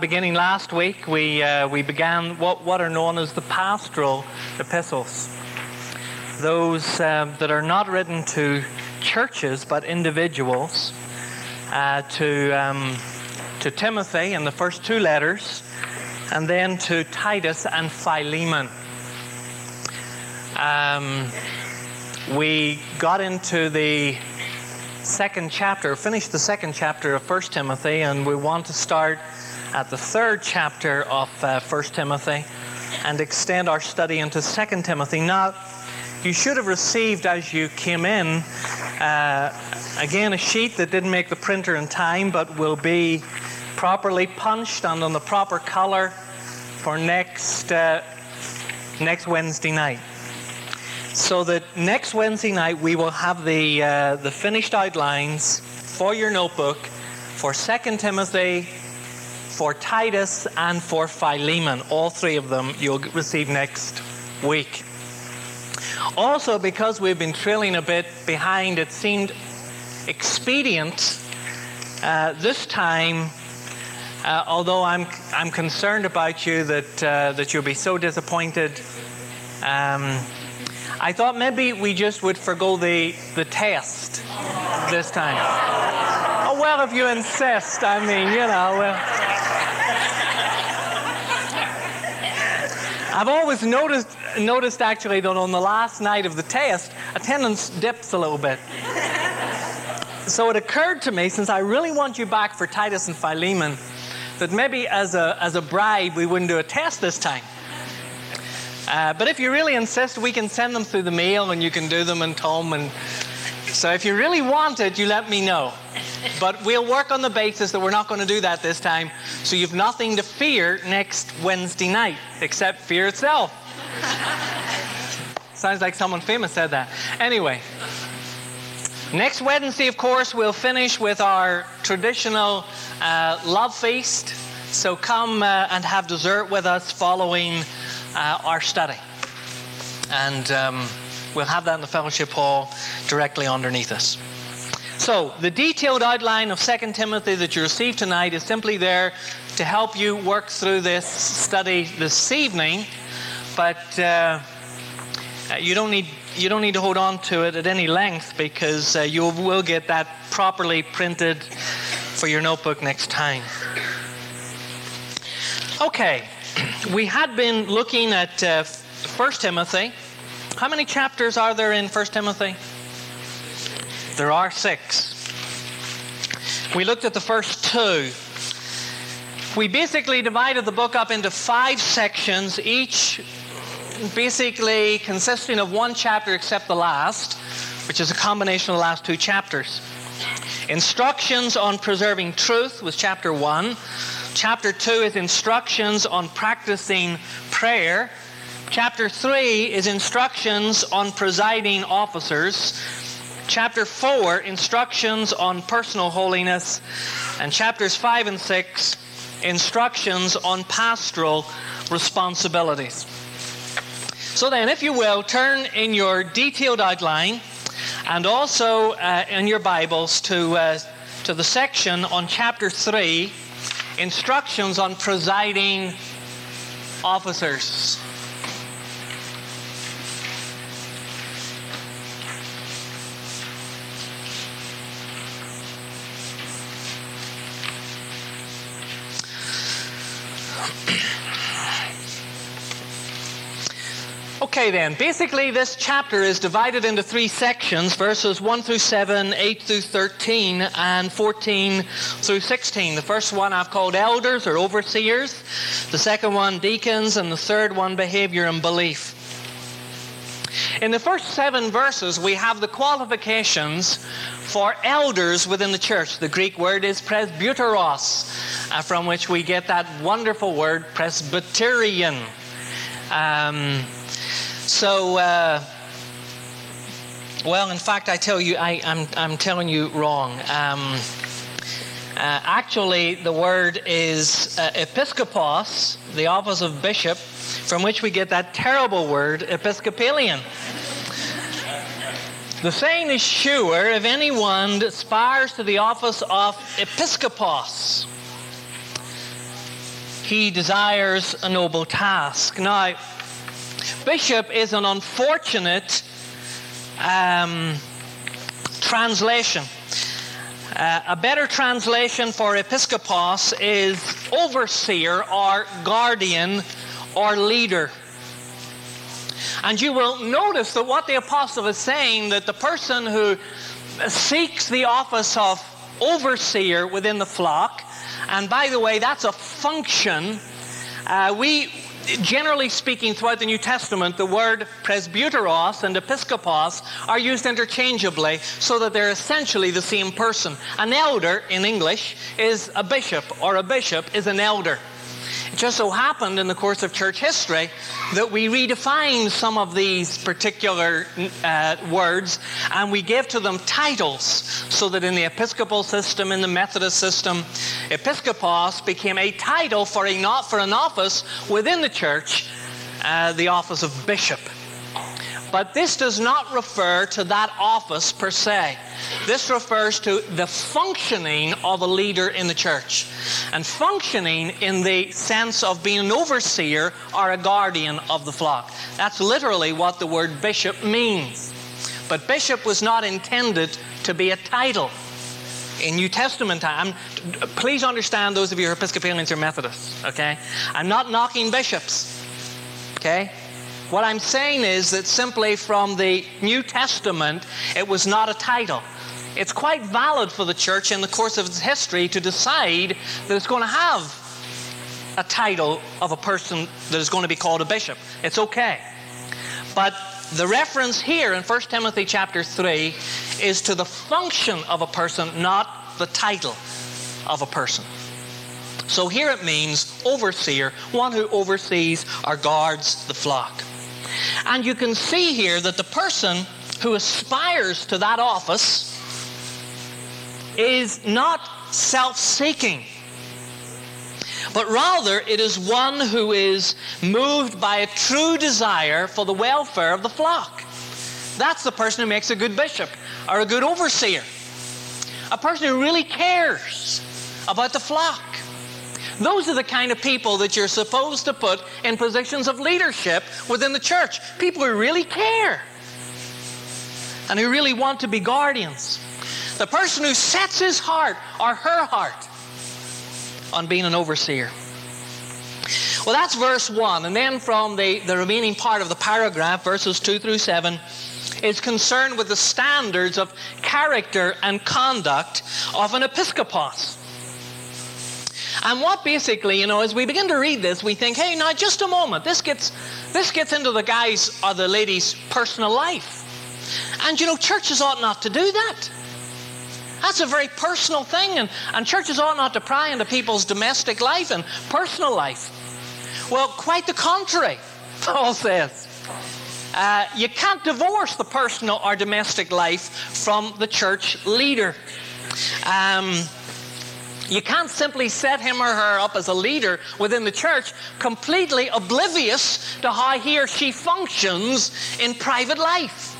beginning last week, we, uh, we began what, what are known as the pastoral epistles. Those um, that are not written to churches but individuals, uh, to, um, to Timothy in the first two letters, and then to Titus and Philemon. Um, we got into the second chapter, finished the second chapter of 1 Timothy, and we want to start at the third chapter of uh, 1 Timothy and extend our study into 2 Timothy. Now, you should have received as you came in, uh, again, a sheet that didn't make the printer in time, but will be properly punched and on the proper color for next, uh, next Wednesday night. So that next Wednesday night we will have the, uh, the finished outlines for your notebook for 2 Timothy, for Titus, and for Philemon. All three of them you'll receive next week. Also, because we've been trailing a bit behind, it seemed expedient uh, this time, uh, although I'm, I'm concerned about you that, uh, that you'll be so disappointed. Um, I thought maybe we just would forego the, the test this time. Oh, well, if you insist, I mean, you know, well. I've always noticed, noticed actually that on the last night of the test, attendance dips a little bit. So it occurred to me, since I really want you back for Titus and Philemon, that maybe as a, as a bribe we wouldn't do a test this time. Uh, but if you really insist, we can send them through the mail and you can do them in home. And so if you really want it, you let me know. But we'll work on the basis that we're not going to do that this time. So you've nothing to fear next Wednesday night, except fear itself. Sounds like someone famous said that. Anyway, next Wednesday, of course, we'll finish with our traditional uh, love feast. So come uh, and have dessert with us following uh, our study. And um, we'll have that in the fellowship hall directly underneath us. So, the detailed outline of 2 Timothy that you received tonight is simply there to help you work through this study this evening. But uh, you don't need you don't need to hold on to it at any length because uh, you will get that properly printed for your notebook next time. Okay, we had been looking at uh, 1 Timothy. How many chapters are there in 1 Timothy? There are six. We looked at the first two. We basically divided the book up into five sections, each basically consisting of one chapter except the last, which is a combination of the last two chapters. Instructions on preserving truth was chapter one. Chapter 2 is instructions on practicing prayer. Chapter 3 is instructions on presiding officers. Chapter 4, instructions on personal holiness. And chapters 5 and 6, instructions on pastoral responsibilities. So then, if you will, turn in your detailed outline and also uh, in your Bibles to, uh, to the section on chapter 3 instructions on presiding officers. Okay, then. Basically, this chapter is divided into three sections verses 1 through 7, 8 through 13, and 14 through 16. The first one I've called elders or overseers, the second one deacons, and the third one behavior and belief. In the first seven verses, we have the qualifications for elders within the church. The Greek word is presbyteros, uh, from which we get that wonderful word Presbyterian. Um, so, uh, well, in fact, I tell you, I, am I'm, I'm telling you wrong. Um, uh, actually, the word is uh, episkopos, the office of bishop, from which we get that terrible word Episcopalian. The saying is sure if anyone aspires to the office of episkopos. he desires a noble task. Now, bishop is an unfortunate um, translation. Uh, a better translation for episkopos is overseer or guardian or leader. And you will notice that what the apostle is saying that the person who seeks the office of overseer within the flock, and by the way, that's a function. Uh, we, generally speaking, throughout the New Testament, the word presbyteros and episkopos are used interchangeably so that they're essentially the same person. An elder in English is a bishop, or a bishop is an elder. It just so happened in the course of church history that we redefined some of these particular uh, words and we gave to them titles so that in the Episcopal system, in the Methodist system, Episcopos became a title for, a, not for an office within the church, uh, the office of bishop. But this does not refer to that office per se. This refers to the functioning of a leader in the church. And functioning in the sense of being an overseer or a guardian of the flock. That's literally what the word bishop means. But bishop was not intended to be a title. In New Testament time, please understand those of you who are Episcopalians or Methodists, okay? I'm not knocking bishops, okay? What I'm saying is that simply from the New Testament, it was not a title. It's quite valid for the church in the course of its history to decide that it's going to have a title of a person that is going to be called a bishop. It's okay. But the reference here in 1 Timothy chapter 3 is to the function of a person, not the title of a person. So here it means overseer, one who oversees or guards the flock. And you can see here that the person who aspires to that office is not self seeking, but rather it is one who is moved by a true desire for the welfare of the flock. That's the person who makes a good bishop or a good overseer. A person who really cares about the flock. Those are the kind of people that you're supposed to put in positions of leadership within the church. People who really care and who really want to be guardians. The person who sets his heart or her heart on being an overseer. Well, that's verse 1. And then from the, the remaining part of the paragraph, verses 2 through 7, is concerned with the standards of character and conduct of an episkopos. And what basically, you know, as we begin to read this, we think, hey, now just a moment, this gets this gets into the guy's or the lady's personal life. And you know, churches ought not to do that. That's a very personal thing, and, and churches ought not to pry into people's domestic life and personal life. Well, quite the contrary, Paul says. Uh, you can't divorce the personal or domestic life from the church leader. Um, you can't simply set him or her up as a leader within the church, completely oblivious to how he or she functions in private life.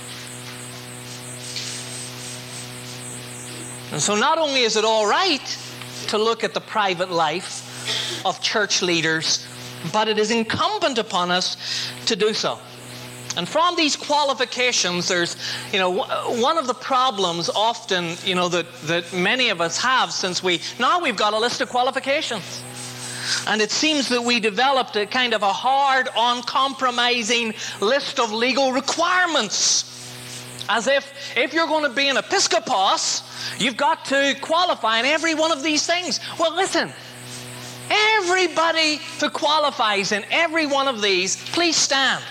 And so, not only is it all right to look at the private life of church leaders, but it is incumbent upon us to do so. And from these qualifications, there's, you know, one of the problems often, you know, that, that many of us have since we, now we've got a list of qualifications. And it seems that we developed a kind of a hard, uncompromising list of legal requirements. As if, if you're going to be an episcopos, you've got to qualify in every one of these things. Well, listen, everybody who qualifies in every one of these, please stand.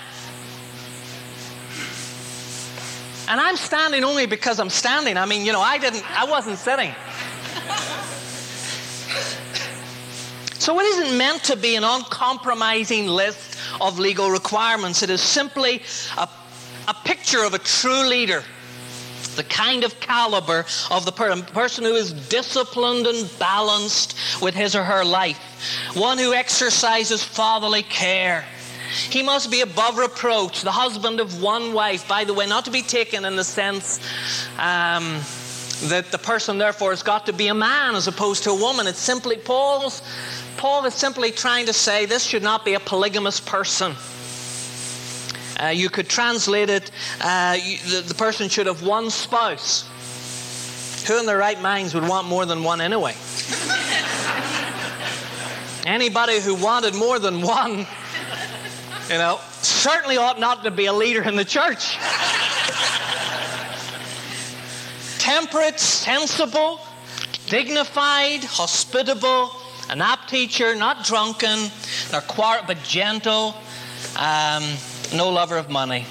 And I'm standing only because I'm standing. I mean, you know, I didn't, I wasn't sitting. So it isn't meant to be an uncompromising list of legal requirements. It is simply a, a picture of a true leader, the kind of caliber of the per- person who is disciplined and balanced with his or her life, one who exercises fatherly care he must be above reproach, the husband of one wife. By the way, not to be taken in the sense um, that the person, therefore, has got to be a man as opposed to a woman. It's simply Paul's Paul is simply trying to say this should not be a polygamous person. Uh, you could translate it, uh, you, the, the person should have one spouse. Who in their right minds would want more than one anyway? Anybody who wanted more than one, you know, certainly ought not to be a leader in the church. Temperate, sensible, dignified, hospitable, an apt teacher, not drunken, nor quiet but gentle, um, no lover of money.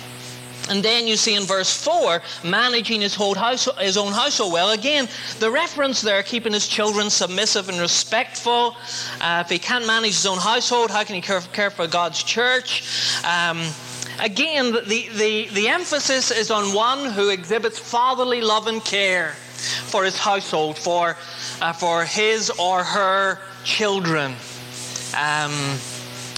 And then you see in verse 4, managing his, whole house, his own household well. Again, the reference there, keeping his children submissive and respectful. Uh, if he can't manage his own household, how can he care, care for God's church? Um, again, the, the, the emphasis is on one who exhibits fatherly love and care for his household, for, uh, for his or her children, um,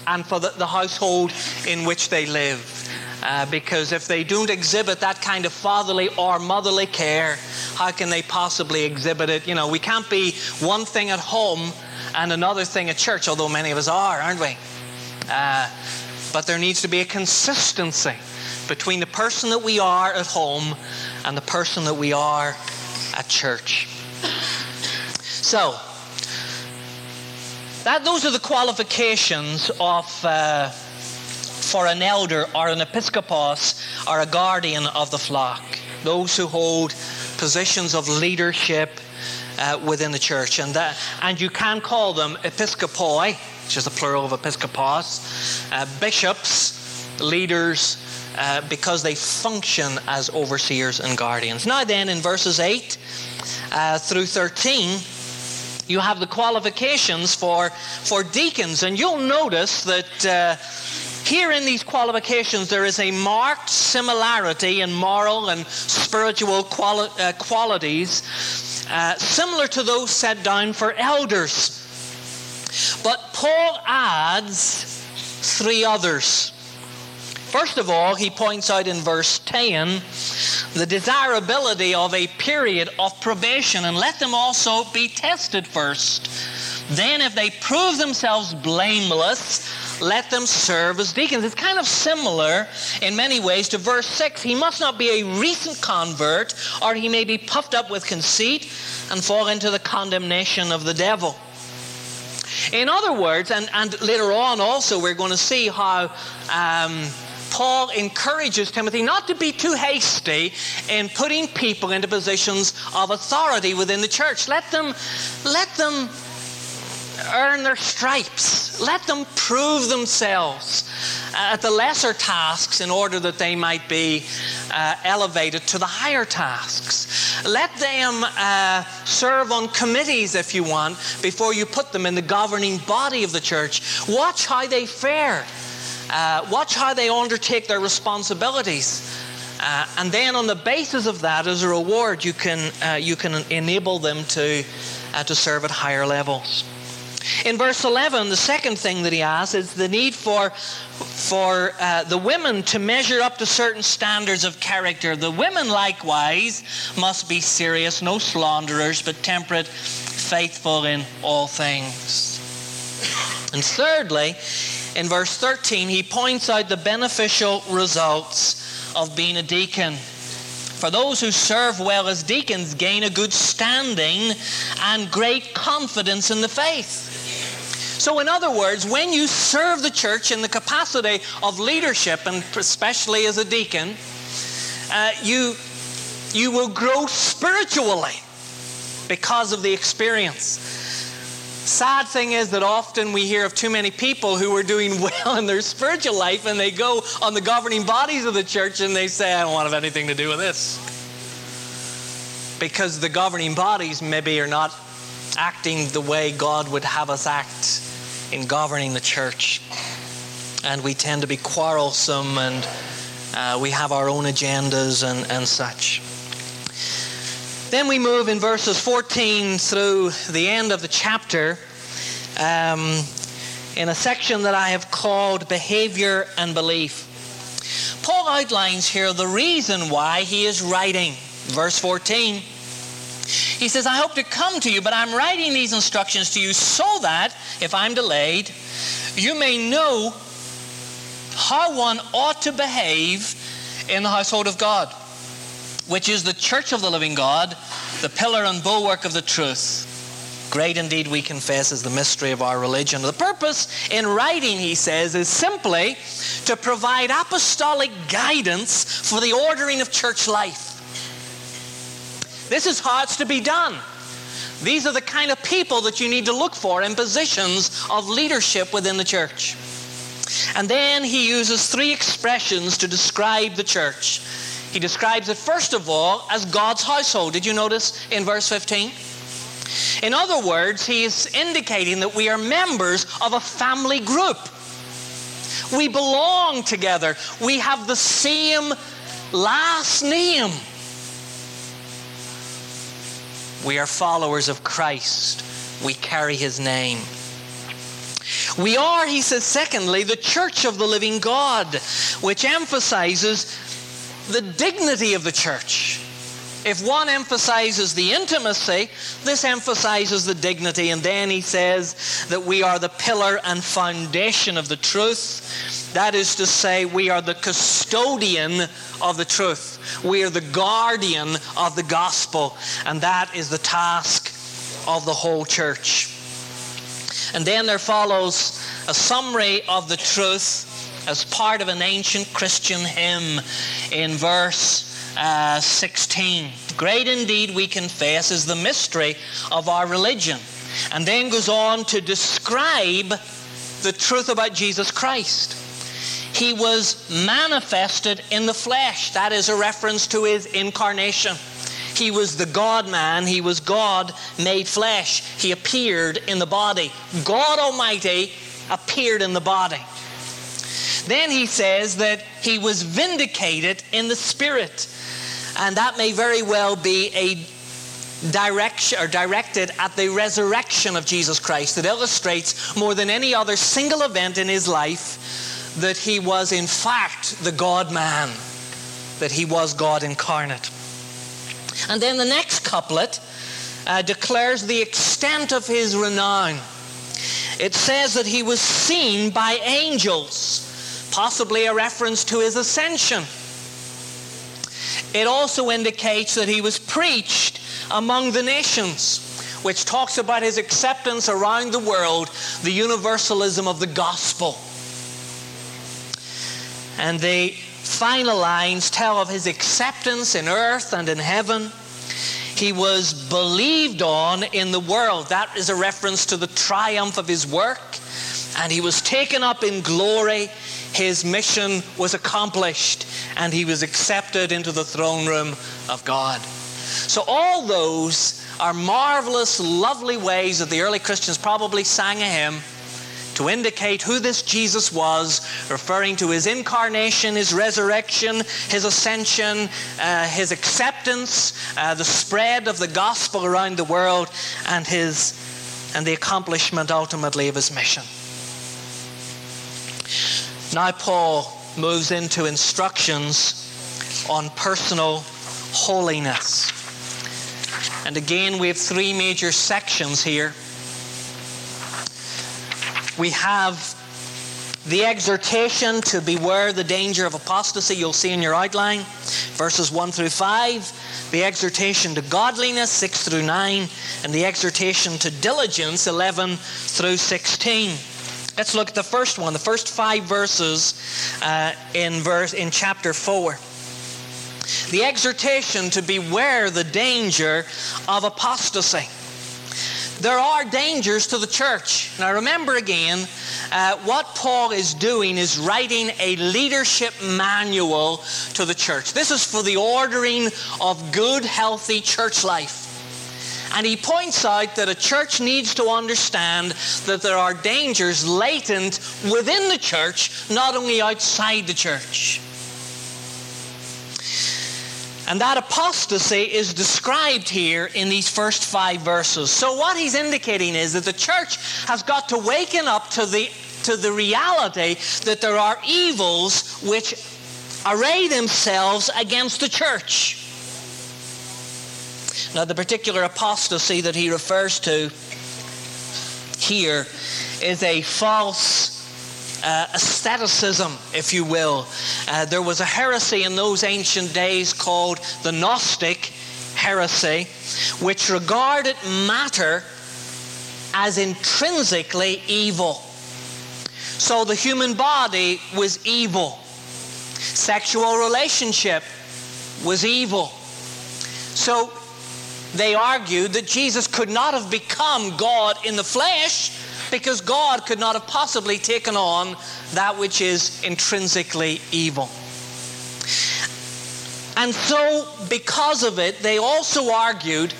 and for the, the household in which they live. Uh, because if they don't exhibit that kind of fatherly or motherly care, how can they possibly exhibit it? You know, we can't be one thing at home and another thing at church, although many of us are, aren't we? Uh, but there needs to be a consistency between the person that we are at home and the person that we are at church. So, that, those are the qualifications of. Uh, for an elder or an episcopos or a guardian of the flock, those who hold positions of leadership uh, within the church. And, that, and you can call them episcopoi, which is the plural of episcopos, uh, bishops, leaders, uh, because they function as overseers and guardians. Now, then, in verses 8 uh, through 13, you have the qualifications for, for deacons. And you'll notice that uh, here in these qualifications, there is a marked similarity in moral and spiritual quali- uh, qualities, uh, similar to those set down for elders. But Paul adds three others. First of all, he points out in verse 10 the desirability of a period of probation, and let them also be tested first. Then, if they prove themselves blameless, let them serve as deacons. It's kind of similar in many ways to verse 6. He must not be a recent convert, or he may be puffed up with conceit and fall into the condemnation of the devil. In other words, and, and later on also, we're going to see how. Um, Paul encourages Timothy not to be too hasty in putting people into positions of authority within the church. Let them, let them earn their stripes. Let them prove themselves at the lesser tasks in order that they might be uh, elevated to the higher tasks. Let them uh, serve on committees if you want before you put them in the governing body of the church. Watch how they fare. Uh, watch how they undertake their responsibilities. Uh, and then, on the basis of that, as a reward, you can, uh, you can enable them to, uh, to serve at higher levels. In verse 11, the second thing that he asks is the need for, for uh, the women to measure up to certain standards of character. The women, likewise, must be serious, no slanderers, but temperate, faithful in all things. And thirdly, in verse 13, he points out the beneficial results of being a deacon. For those who serve well as deacons gain a good standing and great confidence in the faith. So, in other words, when you serve the church in the capacity of leadership, and especially as a deacon, uh, you, you will grow spiritually because of the experience. Sad thing is that often we hear of too many people who are doing well in their spiritual life and they go on the governing bodies of the church and they say, I don't want to have anything to do with this. Because the governing bodies maybe are not acting the way God would have us act in governing the church. And we tend to be quarrelsome and uh, we have our own agendas and, and such. Then we move in verses 14 through the end of the chapter um, in a section that I have called Behavior and Belief. Paul outlines here the reason why he is writing. Verse 14 He says, I hope to come to you, but I'm writing these instructions to you so that, if I'm delayed, you may know how one ought to behave in the household of God, which is the church of the living God, the pillar and bulwark of the truth. Great indeed, we confess, is the mystery of our religion. The purpose in writing, he says, is simply to provide apostolic guidance for the ordering of church life. This is how it's to be done. These are the kind of people that you need to look for in positions of leadership within the church. And then he uses three expressions to describe the church. He describes it, first of all, as God's household. Did you notice in verse 15? In other words, he is indicating that we are members of a family group. We belong together. We have the same last name. We are followers of Christ. We carry his name. We are, he says, secondly, the church of the living God, which emphasizes the dignity of the church. If one emphasizes the intimacy, this emphasizes the dignity. And then he says that we are the pillar and foundation of the truth. That is to say, we are the custodian of the truth. We are the guardian of the gospel. And that is the task of the whole church. And then there follows a summary of the truth as part of an ancient Christian hymn in verse uh, 16. Great indeed, we confess, is the mystery of our religion. And then goes on to describe the truth about Jesus Christ. He was manifested in the flesh. That is a reference to his incarnation. He was the God man. He was God made flesh. He appeared in the body. God Almighty appeared in the body. Then he says that he was vindicated in the Spirit. And that may very well be a direction or directed at the resurrection of Jesus Christ that illustrates more than any other single event in his life that he was in fact the God man, that he was God incarnate. And then the next couplet uh, declares the extent of his renown. It says that he was seen by angels, possibly a reference to his ascension. It also indicates that he was preached among the nations, which talks about his acceptance around the world, the universalism of the gospel. And the final lines tell of his acceptance in earth and in heaven. He was believed on in the world. That is a reference to the triumph of his work. And he was taken up in glory his mission was accomplished and he was accepted into the throne room of God. So, all those are marvelous, lovely ways that the early Christians probably sang a hymn to indicate who this Jesus was, referring to his incarnation, his resurrection, his ascension, uh, his acceptance, uh, the spread of the gospel around the world, and, his, and the accomplishment ultimately of his mission. Now, Paul moves into instructions on personal holiness. And again, we have three major sections here. We have the exhortation to beware the danger of apostasy, you'll see in your outline, verses 1 through 5. The exhortation to godliness, 6 through 9. And the exhortation to diligence, 11 through 16. Let's look at the first one, the first five verses uh, in, verse, in chapter 4. The exhortation to beware the danger of apostasy. There are dangers to the church. Now, remember again, uh, what Paul is doing is writing a leadership manual to the church. This is for the ordering of good, healthy church life. And he points out that a church needs to understand that there are dangers latent within the church, not only outside the church. And that apostasy is described here in these first five verses. So, what he's indicating is that the church has got to waken up to the, to the reality that there are evils which array themselves against the church. Now, the particular apostasy that he refers to here is a false uh, asceticism, if you will. Uh, there was a heresy in those ancient days called the Gnostic heresy, which regarded matter as intrinsically evil. So the human body was evil. Sexual relationship was evil. So they argued that Jesus could not have become God in the flesh because God could not have possibly taken on that which is intrinsically evil. And so, because of it, they also argued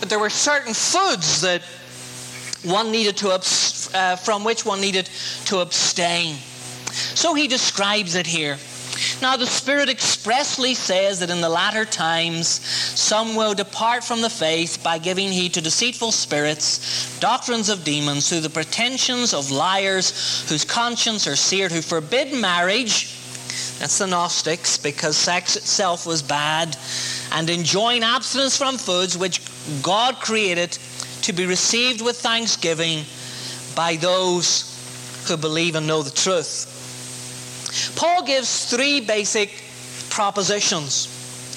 that there were certain foods that one needed to uh, from which one needed to abstain. So he describes it here. Now, the Spirit expressly says that in the latter times some will depart from the faith by giving heed to deceitful spirits, doctrines of demons, through the pretensions of liars, whose conscience are seared, who forbid marriage. That's the Gnostics, because sex itself was bad, and enjoin abstinence from foods which God created to be received with thanksgiving by those who believe and know the truth. Paul gives three basic propositions.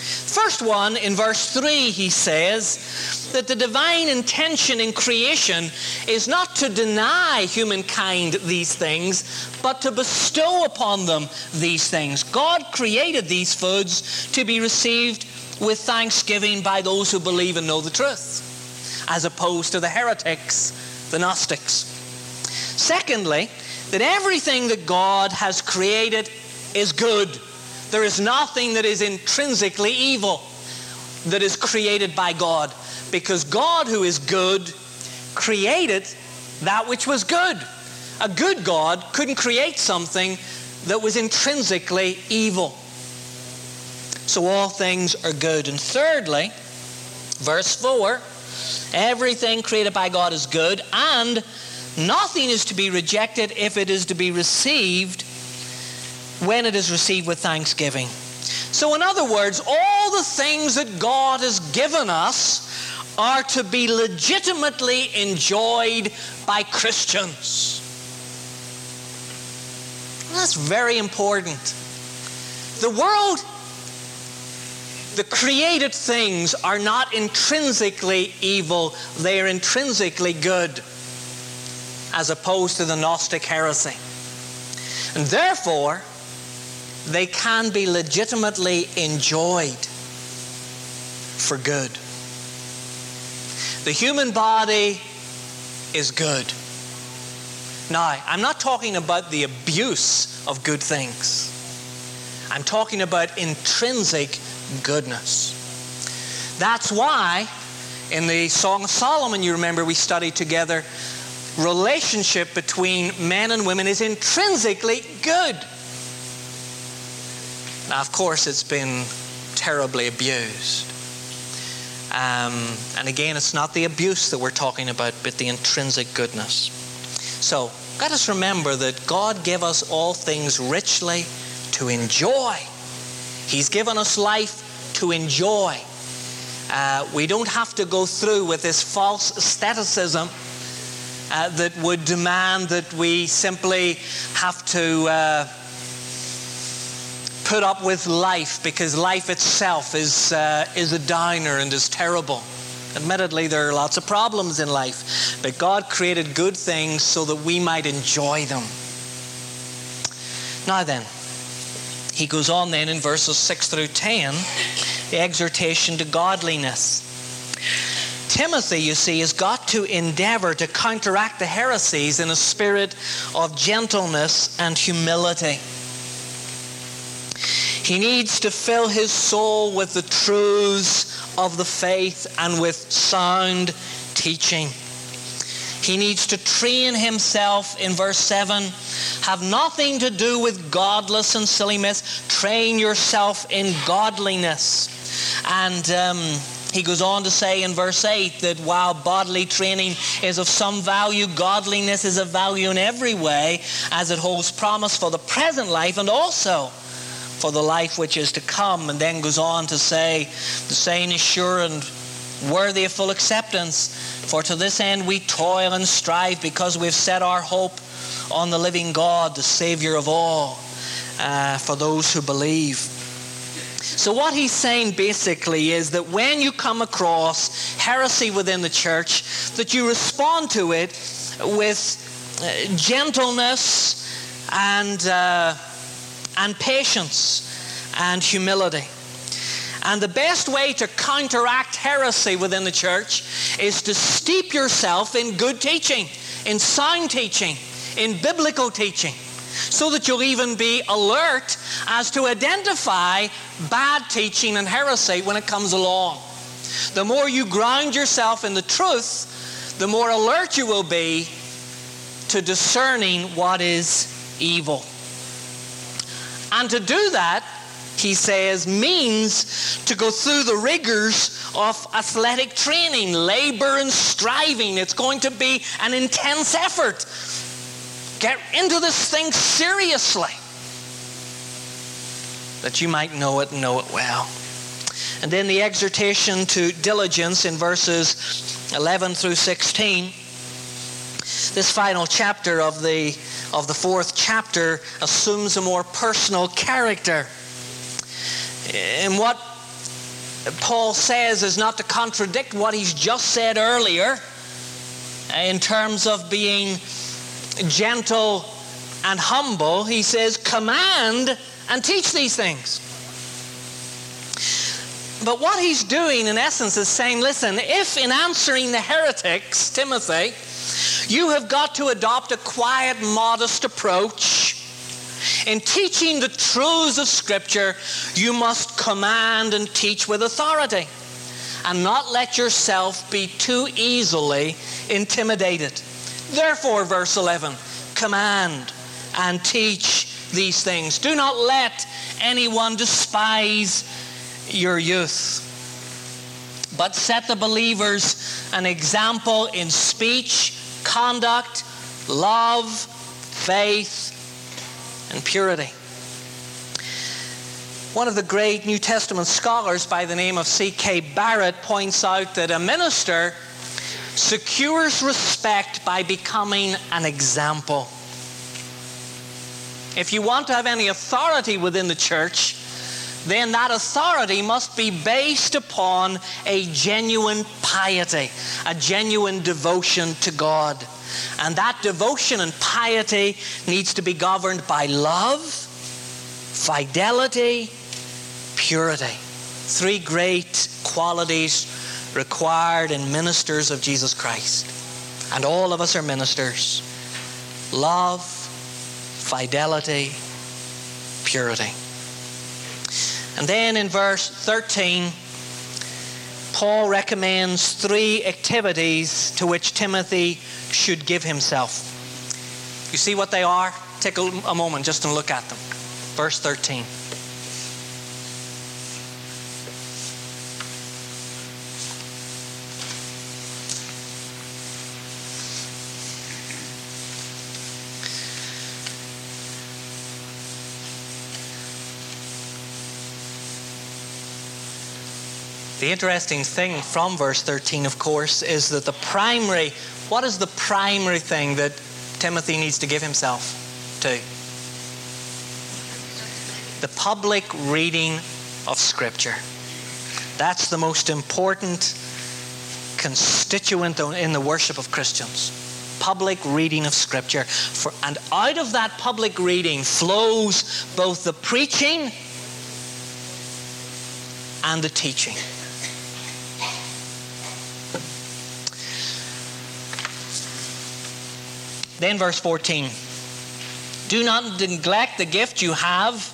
First one, in verse 3, he says that the divine intention in creation is not to deny humankind these things, but to bestow upon them these things. God created these foods to be received with thanksgiving by those who believe and know the truth, as opposed to the heretics, the Gnostics. Secondly, that everything that God has created is good. There is nothing that is intrinsically evil that is created by God because God, who is good, created that which was good. A good God couldn't create something that was intrinsically evil. So all things are good. And thirdly, verse 4 everything created by God is good, and Nothing is to be rejected if it is to be received when it is received with thanksgiving. So, in other words, all the things that God has given us are to be legitimately enjoyed by Christians. That's very important. The world, the created things are not intrinsically evil, they are intrinsically good as opposed to the Gnostic heresy. And therefore, they can be legitimately enjoyed for good. The human body is good. Now, I'm not talking about the abuse of good things. I'm talking about intrinsic goodness. That's why in the Song of Solomon, you remember we studied together, relationship between men and women is intrinsically good. Now, of course, it's been terribly abused. Um, and again, it's not the abuse that we're talking about, but the intrinsic goodness. So, let us remember that God gave us all things richly to enjoy. He's given us life to enjoy. Uh, we don't have to go through with this false asceticism uh, that would demand that we simply have to uh, put up with life because life itself is, uh, is a downer and is terrible. Admittedly, there are lots of problems in life, but God created good things so that we might enjoy them. Now then, he goes on then in verses 6 through 10, the exhortation to godliness. Timothy, you see, has got to endeavor to counteract the heresies in a spirit of gentleness and humility. He needs to fill his soul with the truths of the faith and with sound teaching. He needs to train himself in verse 7 have nothing to do with godless and silly myths. Train yourself in godliness. And um, he goes on to say in verse 8 that while bodily training is of some value, godliness is of value in every way, as it holds promise for the present life and also for the life which is to come. And then goes on to say, the saying is sure and worthy of full acceptance. For to this end we toil and strive because we've set our hope on the living God, the Savior of all, uh, for those who believe. So, what he's saying basically is that when you come across heresy within the church, that you respond to it with uh, gentleness and, uh, and patience and humility. And the best way to counteract heresy within the church is to steep yourself in good teaching, in sound teaching, in biblical teaching, so that you'll even be alert as to identify bad teaching and heresy when it comes along. The more you ground yourself in the truth, the more alert you will be to discerning what is evil. And to do that, he says, means to go through the rigors of athletic training, labor and striving. It's going to be an intense effort. Get into this thing seriously that you might know it and know it well. And then the exhortation to diligence in verses 11 through 16. This final chapter of the, of the fourth chapter assumes a more personal character. And what Paul says is not to contradict what he's just said earlier in terms of being gentle and humble. He says, command and teach these things. But what he's doing, in essence, is saying, listen, if in answering the heretics, Timothy, you have got to adopt a quiet, modest approach, in teaching the truths of Scripture, you must command and teach with authority and not let yourself be too easily intimidated. Therefore, verse 11, command and teach these things. Do not let anyone despise your youth, but set the believers an example in speech, conduct, love, faith, and purity. One of the great New Testament scholars by the name of C.K. Barrett points out that a minister secures respect by becoming an example. If you want to have any authority within the church, then that authority must be based upon a genuine piety, a genuine devotion to God. And that devotion and piety needs to be governed by love, fidelity, purity. Three great qualities required in ministers of Jesus Christ. And all of us are ministers. Love, fidelity, purity. And then in verse 13, Paul recommends three activities to which Timothy should give himself. You see what they are? Take a, moment just to look at them. Verse 13. The interesting thing from verse 13, of course, is that the primary what is the primary thing that Timothy needs to give himself to? The public reading of Scripture. That's the most important constituent in the worship of Christians. Public reading of Scripture. For, and out of that public reading flows both the preaching and the teaching. Then, verse 14 Do not neglect the gift you have.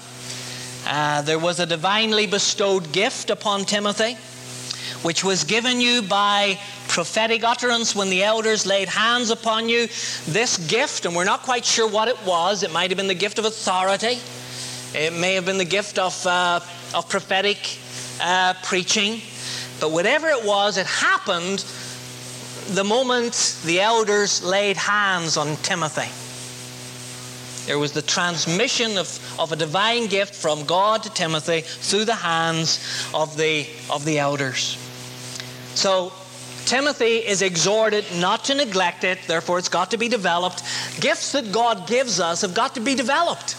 Uh, there was a divinely bestowed gift upon Timothy, which was given you by prophetic utterance when the elders laid hands upon you. This gift, and we're not quite sure what it was, it might have been the gift of authority, it may have been the gift of, uh, of prophetic uh, preaching, but whatever it was, it happened the moment the elders laid hands on Timothy. There was the transmission of, of a divine gift from God to Timothy through the hands of the, of the elders. So Timothy is exhorted not to neglect it, therefore, it's got to be developed. Gifts that God gives us have got to be developed.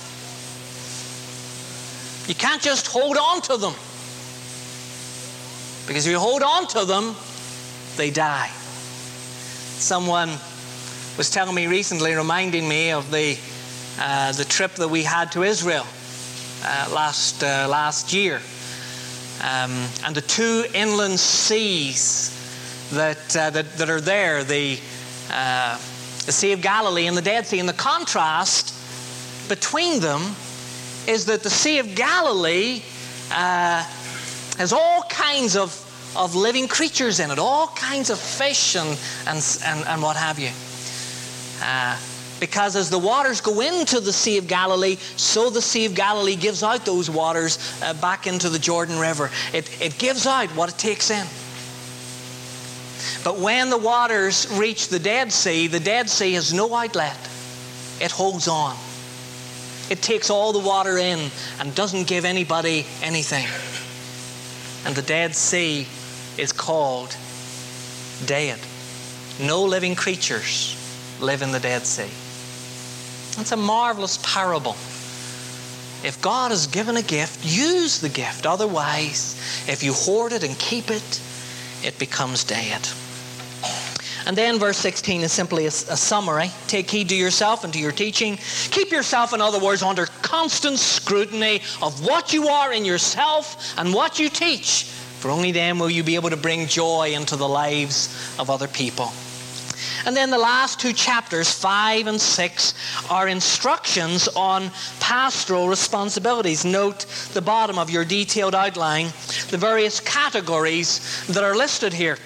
You can't just hold on to them. Because if you hold on to them, they die. Someone was telling me recently, reminding me of the, uh, the trip that we had to Israel uh, last, uh, last year. Um, and the two inland seas that, uh, that, that, are there the, uh, the Sea of Galilee and the Dead Sea. And the contrast between them is that the Sea of Galilee uh, has all kinds of, of living creatures in it, all kinds of fish and, and, and, and what have you. Uh, because as the waters go into the Sea of Galilee, so the Sea of Galilee gives out those waters uh, back into the Jordan River. It, it gives out what it takes in. But when the waters reach the Dead Sea, the Dead Sea has no outlet. It holds on. It takes all the water in and doesn't give anybody anything. And the Dead Sea is called dead. No living creatures live in the Dead Sea. It's a marvelous parable. If God has given a gift, use the gift. Otherwise, if you hoard it and keep it, it becomes dead. And then verse 16 is simply a, a, summary. Take heed to yourself and to your teaching. Keep yourself, in other words, under constant scrutiny of what you are in yourself and what you teach, for only then will you be able to bring joy into the lives of other people. And then the last two chapters, 5 and 6, are instructions on pastoral responsibilities. Note the bottom of your detailed outline, the various categories that are listed here.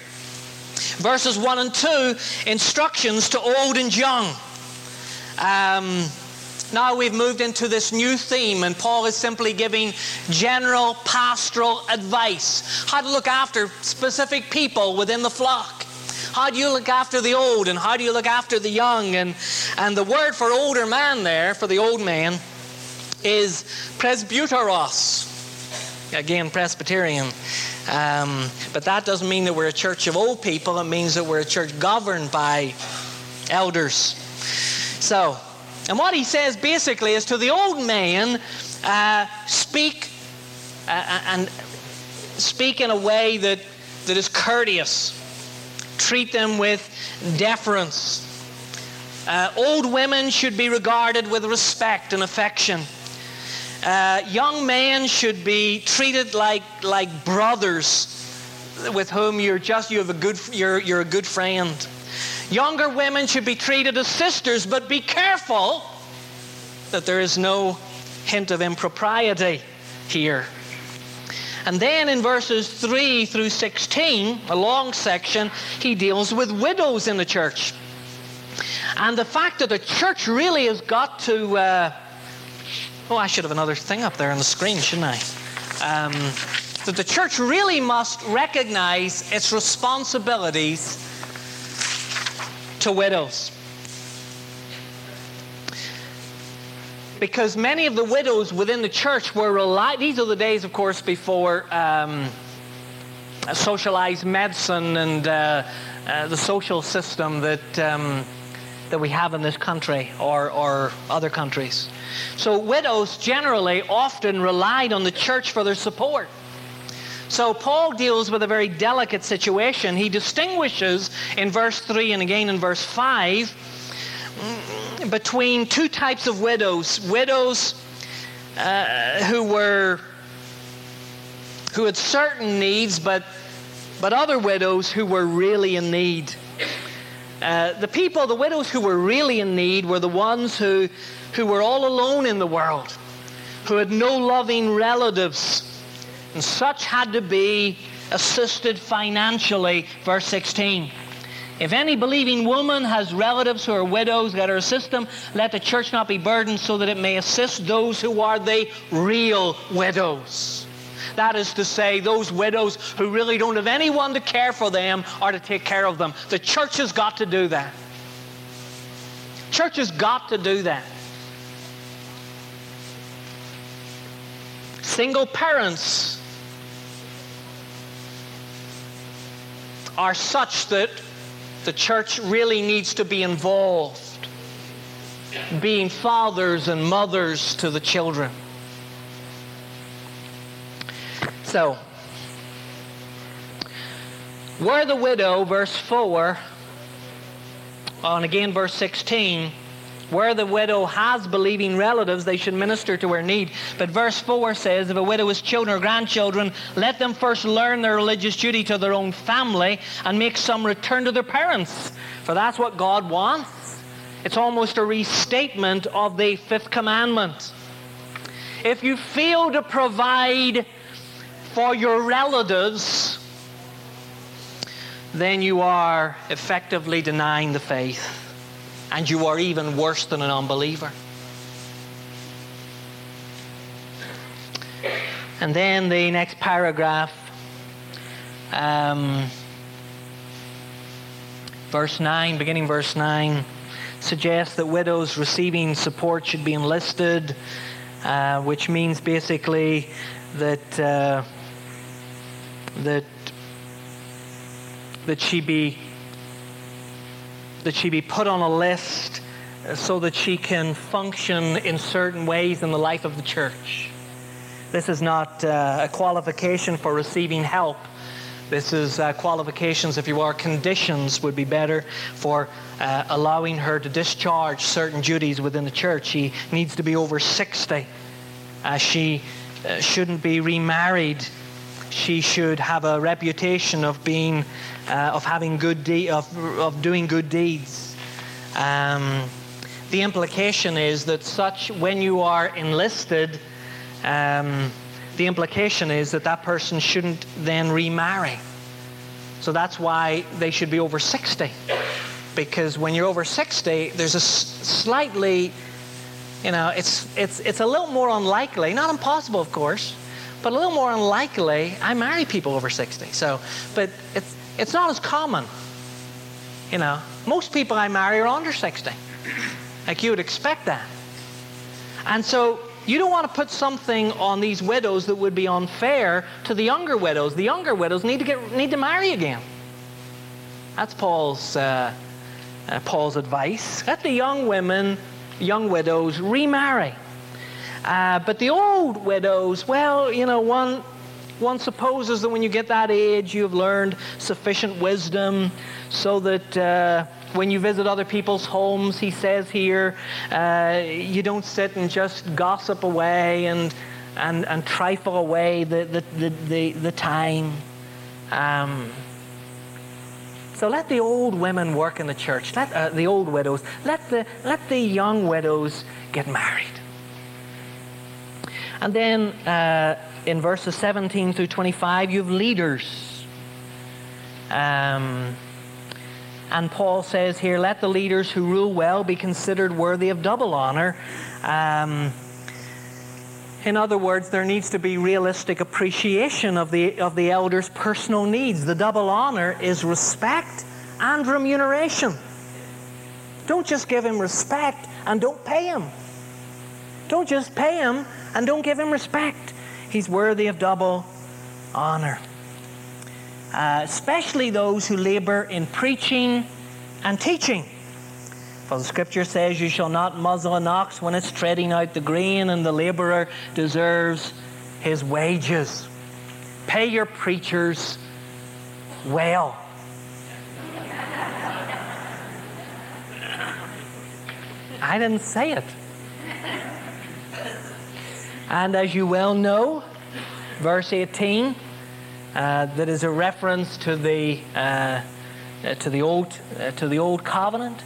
Verses 1 and 2, instructions to old and young. Um, now we've moved into this new theme, and Paul is simply giving general pastoral advice how to look after specific people within the flock. How do you look after the old, and how do you look after the young? And, and the word for older man there, for the old man, is presbyteros. Again, Presbyterian. Um, but that doesn't mean that we're a church of old people. It means that we're a church governed by elders. So, and what he says basically is to the old man, uh, speak uh, uh, and speak in a way that, that is courteous. Treat them with deference. Uh, old women should be regarded with respect and affection. Uh, young men should be treated like, like brothers with whom you're just you have a good you're, you're a good friend. Younger women should be treated as sisters, but be careful that there is no hint of impropriety here. And then in verses 3 through 16, a long section, he deals with widows in the church. And the fact that the church really has got to. Uh, oh, I should have another thing up there on the screen, shouldn't I? Um, that the church really must recognize its responsibilities to widows. Because many of the widows within the church were relying, these are the days, of course, before um, socialized medicine and uh, uh, the social system that, um, that we have in this country or, or other countries. So widows generally often relied on the church for their support. So Paul deals with a very delicate situation. He distinguishes in verse 3 and again in verse 5 between two types of widows widows uh, who were who had certain needs but but other widows who were really in need uh, the people the widows who were really in need were the ones who who were all alone in the world who had no loving relatives and such had to be assisted financially verse 16 if any believing woman has relatives who are widows, let her assist them. Let the church not be burdened so that it may assist those who are the real widows. That is to say, those widows who really don't have anyone to care for them or to take care of them. The church has got to do that. Church has got to do that. Single parents are such that the church really needs to be involved, being fathers and mothers to the children. So, where the widow, verse 4, and again verse 16, where the widow has believing relatives, they should minister to her need. But verse 4 says, if a widow has children or grandchildren, let them first learn their religious duty to their own family and make some return to their parents. For that's what God wants. It's almost a restatement of the fifth commandment. If you fail to provide for your relatives, then you are effectively denying the faith and you are even worse than an unbeliever. And then the next paragraph, um, verse 9, beginning verse 9, suggests that widows receiving support should be enlisted, uh, which means basically that, uh, that, that she be that she be put on a list so that she can function in certain ways in the life of the church. This is not uh, a qualification for receiving help. This is uh, qualifications, if you are, conditions would be better for uh, allowing her to discharge certain duties within the church. She needs to be over 60. Uh, she uh, shouldn't be remarried. She should have a reputation of being uh, of having good de- of, of doing good deeds. Um, the implication is that such when you are enlisted, um, the implication is that that person shouldn't then remarry. So that's why they should be over 60. Because when you're over 60, there's a slightly, you know, it's, it's, it's a little more unlikely, not impossible, of course, but a little more unlikely. I marry people over 60. So, but it's, it's not as common. You know, most people I marry are under 60. Like you would expect that. And so you don't want to put something on these widows that would be unfair to the younger widows. The younger widows need to get need to marry again. That's Paul's uh, uh, Paul's advice. Let the young women, young widows, remarry. Uh, but the old widows, well, you know, one one supposes that when you get that age, you've learned sufficient wisdom so that uh, when you visit other people's homes, he says here, uh, you don't sit and just gossip away and, and, and trifle away the, the, the, the, the time. Um, so let the old women work in the church, let uh, the old widows, let the, let the young widows get married. And then uh, in verses 17 through 25, you have leaders. Um, and Paul says here, let the leaders who rule well be considered worthy of double honor. Um, in other words, there needs to be realistic appreciation of the, of the elders' personal needs. The double honor is respect and remuneration. Don't just give him respect and don't pay him. Don't just pay him and don't give him respect. He's worthy of double honor. Uh, especially those who labor in preaching and teaching. For the scripture says, You shall not muzzle an ox when it's treading out the grain, and the laborer deserves his wages. Pay your preachers well. I didn't say it. And as you well know, verse 18, uh, that is a reference to the, uh, to, the old, uh, to the old covenant,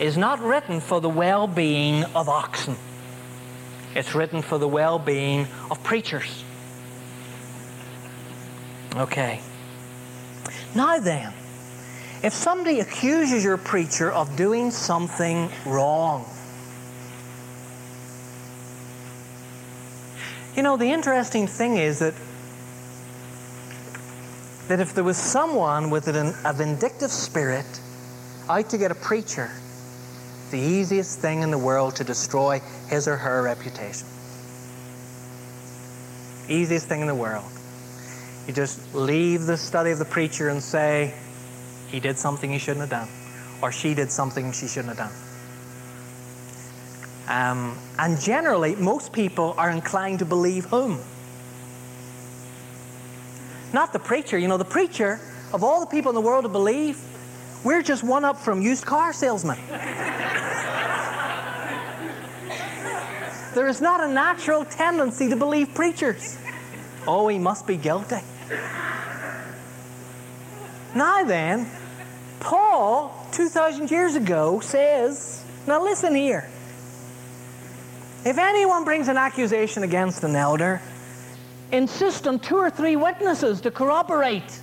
is not written for the well being of oxen. It's written for the well being of preachers. Okay. Now then, if somebody accuses your preacher of doing something wrong, You know, the interesting thing is that that if there was someone with an, a vindictive spirit out to get a preacher, the easiest thing in the world to destroy his or her reputation. Easiest thing in the world. You just leave the study of the preacher and say, he did something he shouldn't have done, or she did something she shouldn't have done. Um, and generally, most people are inclined to believe whom? Not the preacher. You know, the preacher, of all the people in the world to believe, we're just one up from used car salesmen. there is not a natural tendency to believe preachers. Oh, he must be guilty. Now then, Paul, 2,000 years ago, says, now listen here. If anyone brings an accusation against an elder, insist on two or three witnesses to corroborate.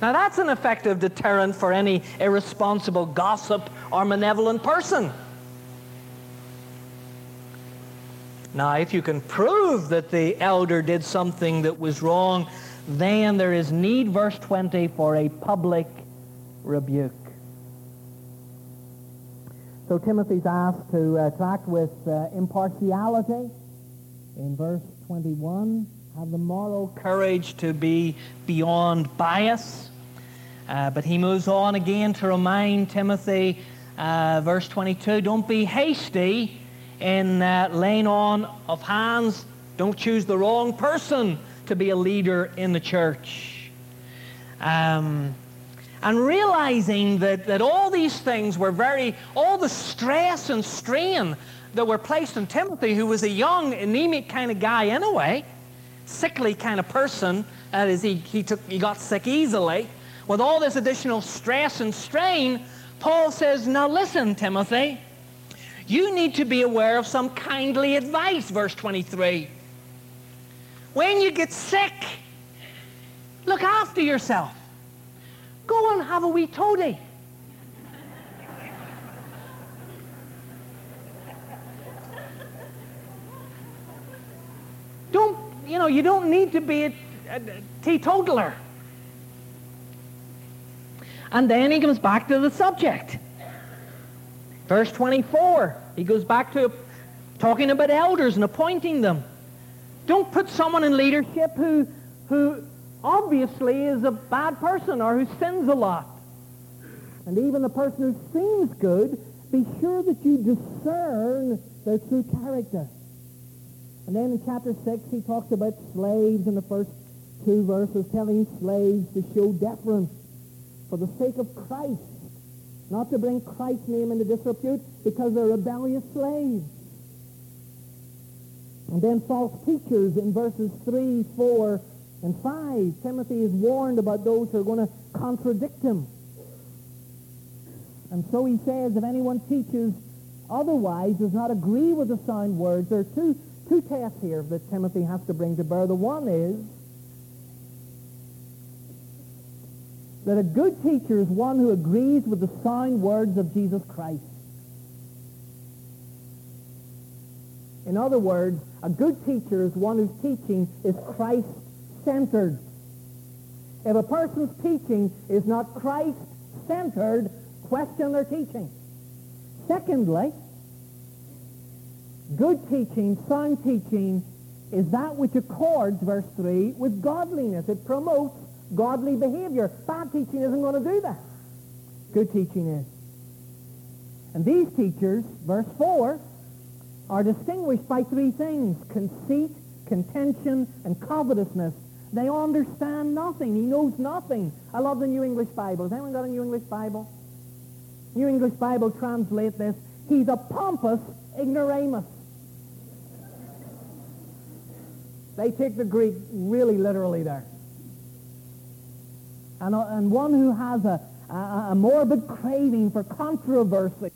Now, that's an effective deterrent for any irresponsible gossip or malevolent person. Now, if you can prove that the elder did something that was wrong, then there is need, verse 20, for a public rebuke. So Timothy's asked to, uh, with uh, impartiality. In verse 21, have the moral courage to be beyond bias. Uh, but he moves on again to remind Timothy, uh, verse 22, don't be hasty in uh, laying on of hands. Don't choose the wrong person to be a leader in the church. Um, and realizing that, that all these things were very, all the stress and strain that were placed on Timothy, who was a young, anemic kind of guy anyway, sickly kind of person, that is, he, he, took, he got sick easily. With all this additional stress and strain, Paul says, Now listen, Timothy, you need to be aware of some kindly advice, verse 23. When you get sick, look after yourself. Go and have a wee toady. Don't, you know, you don't need to be a, a, teetotaler. And then he comes back to the subject. Verse 24, he goes back to talking about elders and appointing them. Don't put someone in leadership who, who obviously is a bad person or who sins a lot. And even the person who seems good, be sure that you discern their true character. And then in chapter 6, he talks about slaves in the first two verses, telling slaves to show deference for the sake of Christ, not to bring Christ's name into disrepute because they're rebellious slaves. And then false teachers in verses 3, 4, and 5. Timothy is warned about those who are going to contradict him. And so he says, if anyone teaches otherwise, does not agree with the sound words, there are two, two tests here that Timothy has to bring to bear. The one is that a good teacher is one who agrees with the sound words of Jesus Christ. In other words, a good teacher is one whose teaching is Christ-centered. If a person's teaching is not Christ-centered, question their teaching. Secondly, good teaching, sound teaching, is that which accords, verse 3, with godliness. It promotes godly behavior. Bad teaching isn't going to do that. Good teaching is. And these teachers, verse 4, are distinguished by three things, conceit, contention, and covetousness. They understand nothing. He knows nothing. I love the New English Bible. Has anyone got a New English Bible? New English Bible translate this, he's a pompous ignoramus. They take the Greek really literally there. And, uh, and one who has a, a, a morbid craving for controversy